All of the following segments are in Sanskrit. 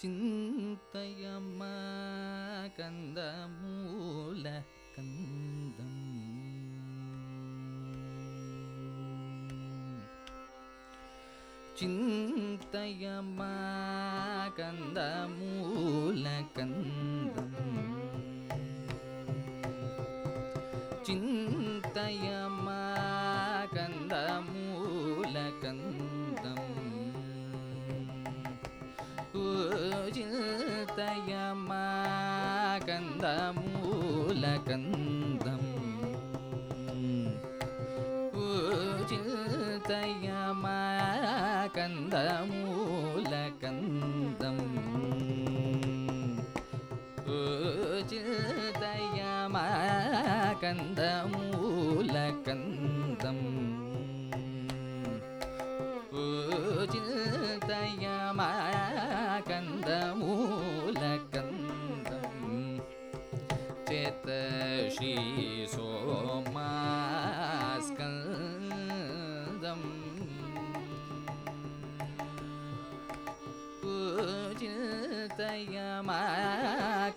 ചിന്തയമ്മ കന്ദമൂല കന്ദം ചിന്തയമ്മ കന്ദമൂല കന്ദം ചിന്തയമ്മ സ്കന്ധം പൂജിതയമൂലകന്ധം കന്ദം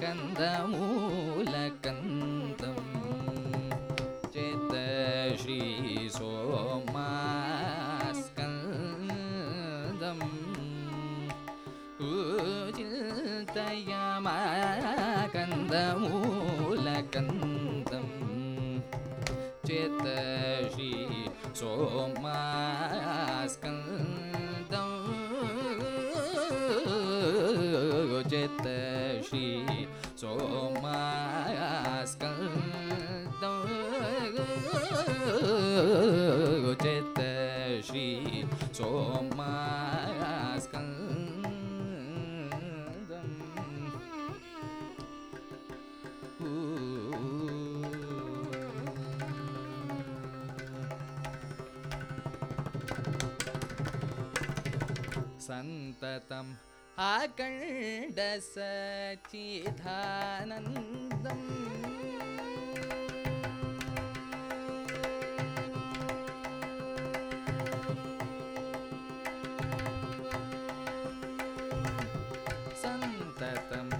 కందమూ सन्ततम् आकण्डसचिधानन्दम् सन्ततम्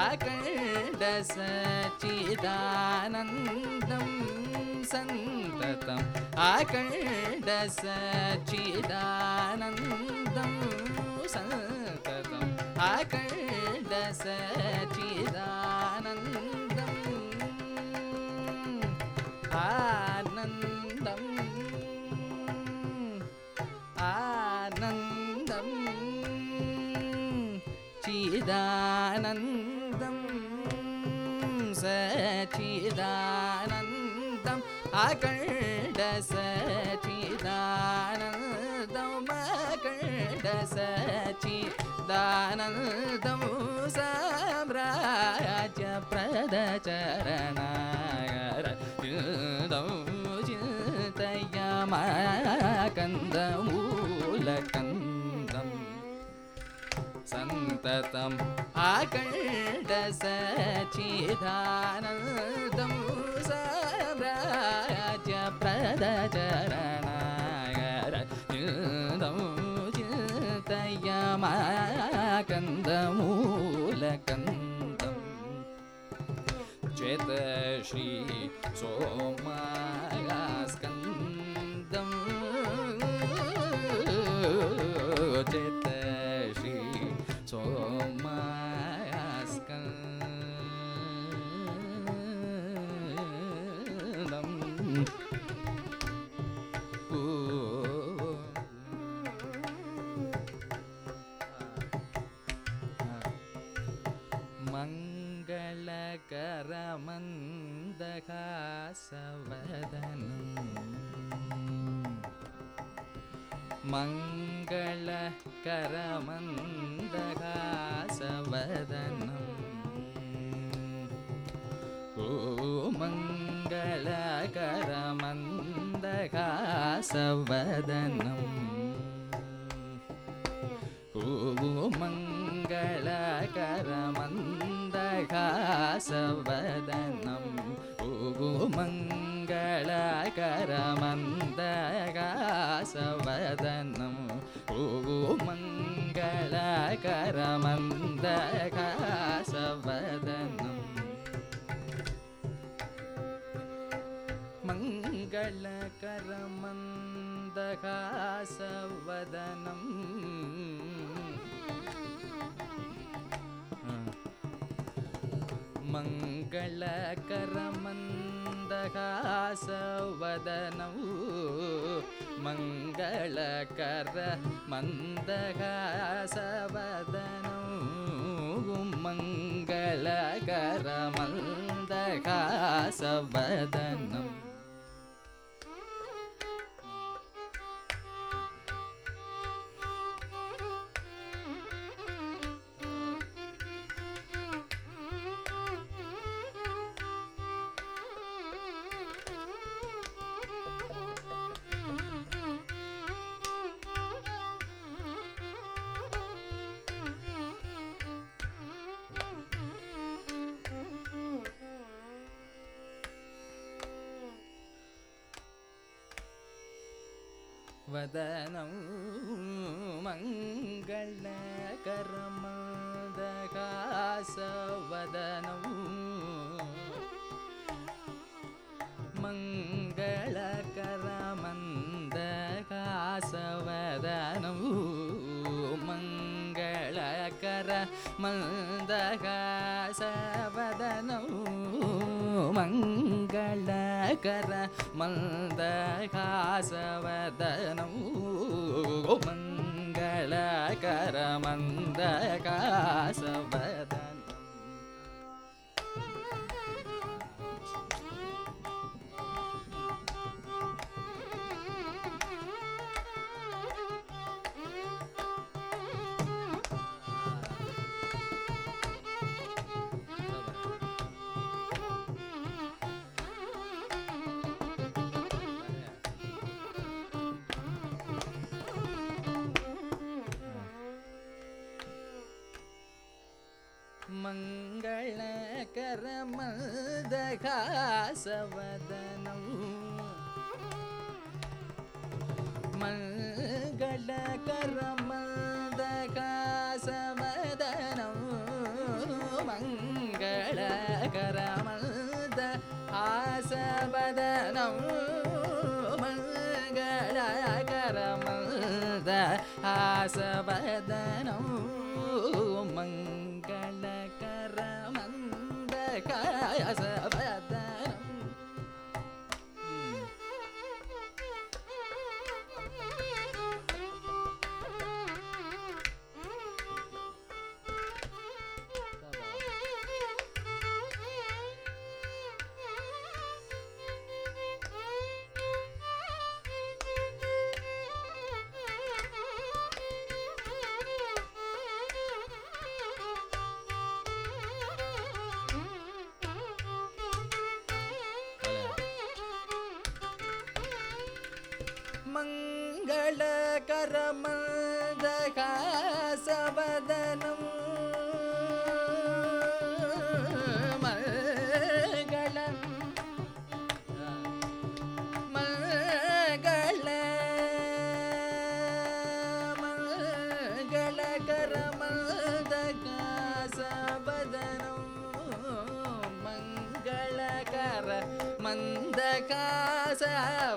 आकण्डसचिदानन्दं सन्ततम् आकण्डसचिदानन्दं सन्ततम् आकण्डसचिदानन्दम् आनन्दम्। आनन्दम्। चिदानन्दं सचिदानन्दम्। अकण्डसचिदानन्दम् अकण्डसचिदानन्दं साम्राज्यप्रदचरणाय चिन्तयमकन्दमूलकन्दम् सन्ततम् आकण्डसचिदानन्दं साम्राज्यप्रदचरणाय चिन्तयमकन्दमूलकन्दम् चेतश्री सोमास्कन्दम् मङ्गलकरमन्दहासवदनम् मङ्गलकरमन्दहासवदनम्। ओ मङ्गलकरमन्दहासवदनम्। ओ मङ्गलकरमन्दहासवदनम् ओ मङ्गलकरमन्दहासवदनम् मङ्गलकरमन्दकासवदनौ मङ्गलकर मन्दकासवदनौ वदनं मङ्गलकरमदकासवदनौ मङ्गलकर मन्दकासवदनौ मङ्गलकर मन्दकासवदनौ मङ्गलकरमदकासवदनौ मङ्गलकरमद आसवदनौ मङ्गलकरमद आसवदनौ Yeah.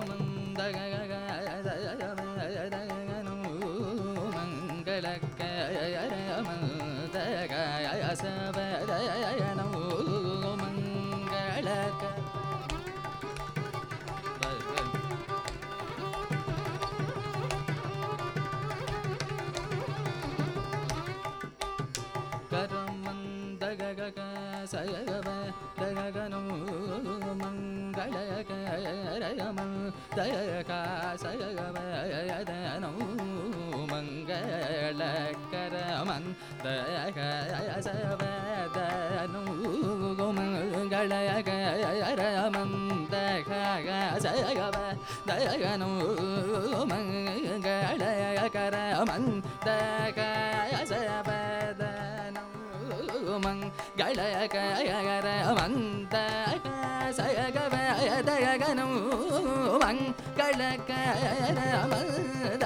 சயவ தகனு மங்களக ரமந்த சயவதனு மங்களகரமந்த சவதனு மங்களகரமந்த சயவ தயனு மங்களகரமந்த கழகர வந்த சகவதகனும் வங்கள கரமதக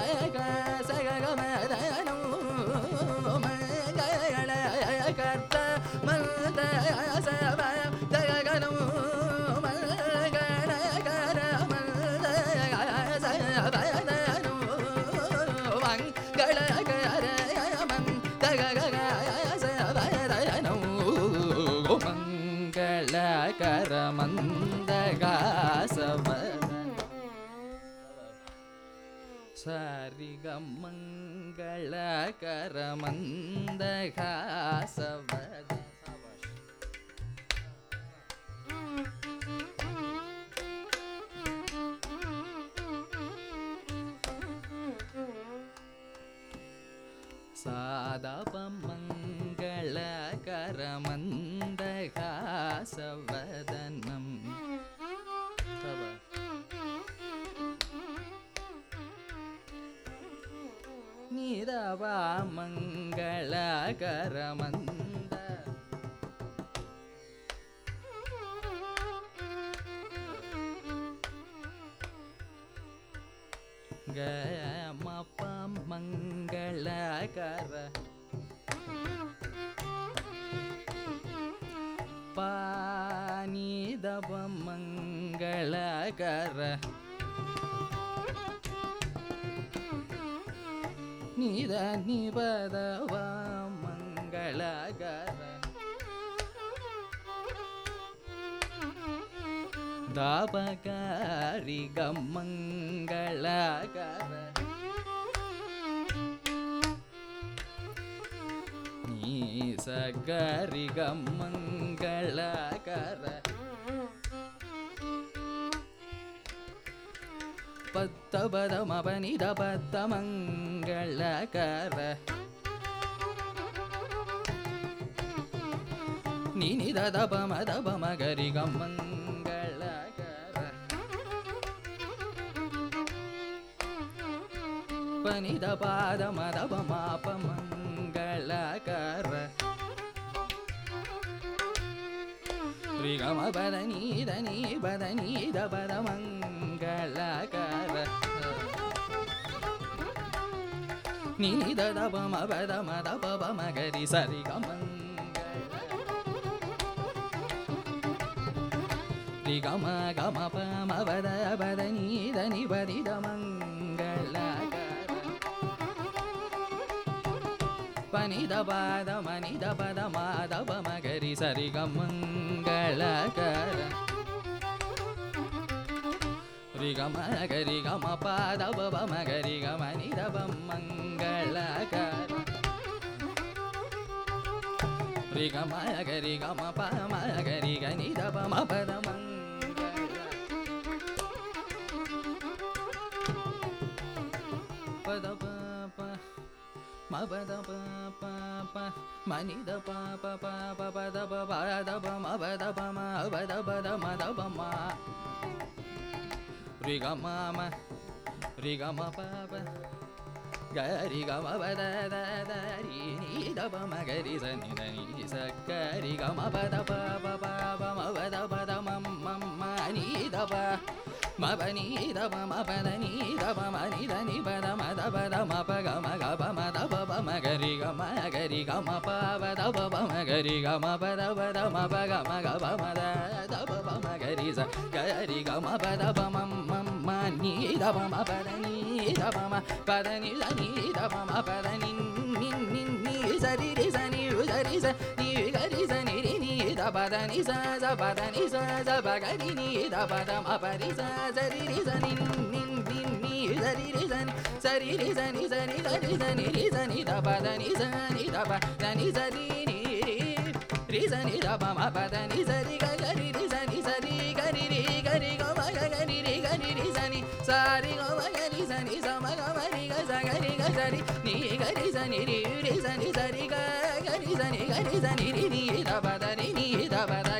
सारिगमङ्गलकरमन्दहासवदे கமப மங்களகர. பானிதவ மங்களகர. நித நிபதவா தாபகாரி கம்மங்களகர நீ சகரி கம்மங்களகர பத்தபதமபனித பத்தமங்களகர நினித தபம పనిద పాద మదవ మాప మంగళకర రిగమ బదని దని బదని దబద మంగళకర నిద దబ మద మద పబ మగరి సరిగ మంగళ रि गम गम पम बद बद नीद निबदिदमङ्ग ಮನಿ ದ ಬಾದ ಮನಿ ದ ಬದ ಮಾಧವ ಮಗರಿ ಸರಿಗ ಮಂಗಳ ಕರ ರಿಗ ಮಗರಿ ಗ ಮ ಪಾದ ಬಬ ಮಗರಿ ಗ ಮನಿ ದ ಬ ಮಂಗಳ ಕರ ರಿಗ ಮಗರಿ ಗ ಮ ಪ ಮಗರಿ ಗ ನಿ ದ ಬ ಮ ಪದ ಮಂಗಳ ma ba da ba ba ba ma ni da ba ba ba ba ba da ba ba da ba ma ba da ba ma ba da ba da ma da ba ma ri ga ma ma ri ga ma ba ba ga ri ga ma ba da da da ri ni da ba ma ga ri sa ni da ni sa ga ri ga ma ba da ba ba ba ba ma ba da ba da ma ma ma ni da ba ma ba ni da ba ma ba da ni da ba ma ni da ni ba da ma da ba da ma ba ga ma ga ba ma da ba పమ గరి గమ గరి గమ పవ దవ పమ గరి గమ పదవ దమ పగ మగ పమ దవ పమ గరి స గరి గమ పద పమ మమ్మ నీ దవ మ పద నీ దవ మ పద నీ స నీ దవ మ పద నీ నిన్ నిన్ నీ సరి రి స నీ సరి స నీ గరి స నీ రి నీ దవ ద నీ స స పద నీ స స ప గరి నీ దవ ద మ పరి స సరి రి స నిన్ నిన్ నిన్ నీ సరి రి స నీ రి రి జ ని జ ని ద రి జ ని రి జ ని ద బ ద ని జ ని ద బ ద ని జ రి ని రి రి జ ని ద బ మ బ ద ని జ రి గ గ రి రి జ ని జ రి గ రి రి గ రి గ మ గ గ రి రి గ రి రి జ ని స రి గ మ గ రి జ ని జ మ గ మ రి గ జ గ రి గ జ రి ని గ రి జ ని రి రి జ ని జ రి గ గ రి జ ని గ రి జ ని రి ని ద బ ద ని ని ద బ ద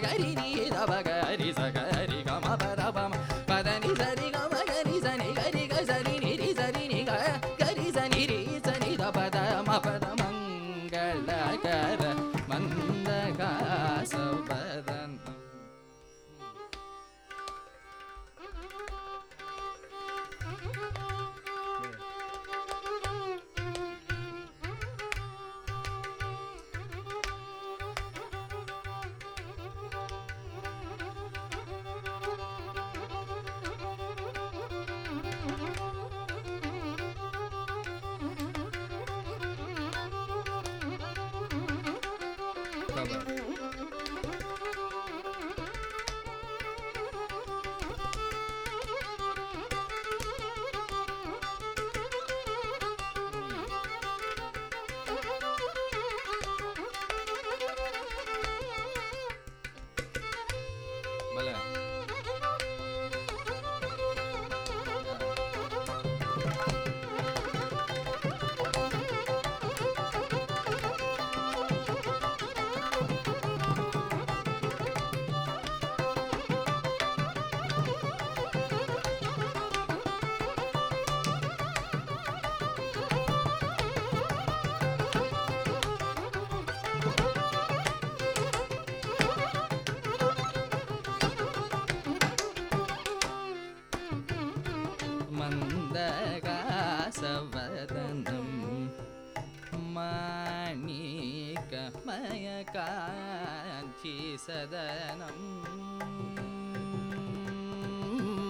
माणिकमयकाञ्चिसदनं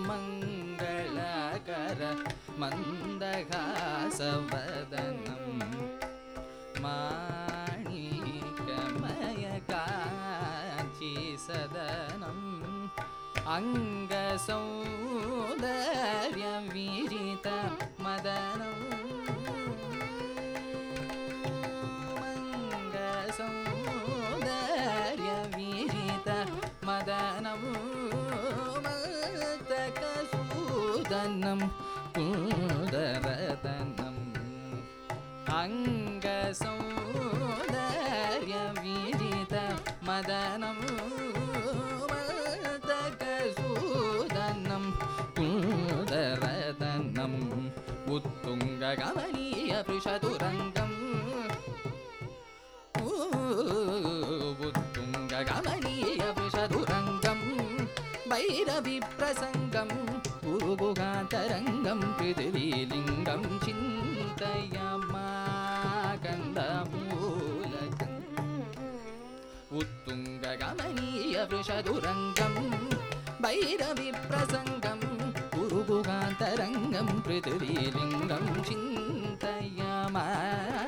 मङ्गलकर मन्दगासवदनं माणिकमयकाञ्चिसदनम् अङ्गसौन्दर्यविजित मदनम् अङ्गसौन्दर्यविजित मदनम् मदकसूदनं कुदरतनम् उत्तुङ्गगमनीय वृषदुरङ्गं भैरविप्रसङ्गं गुरुगुगान्तरङ्गं पृथिवीलिङ्गं चिन्तयमाकन्दमूलकन्दम्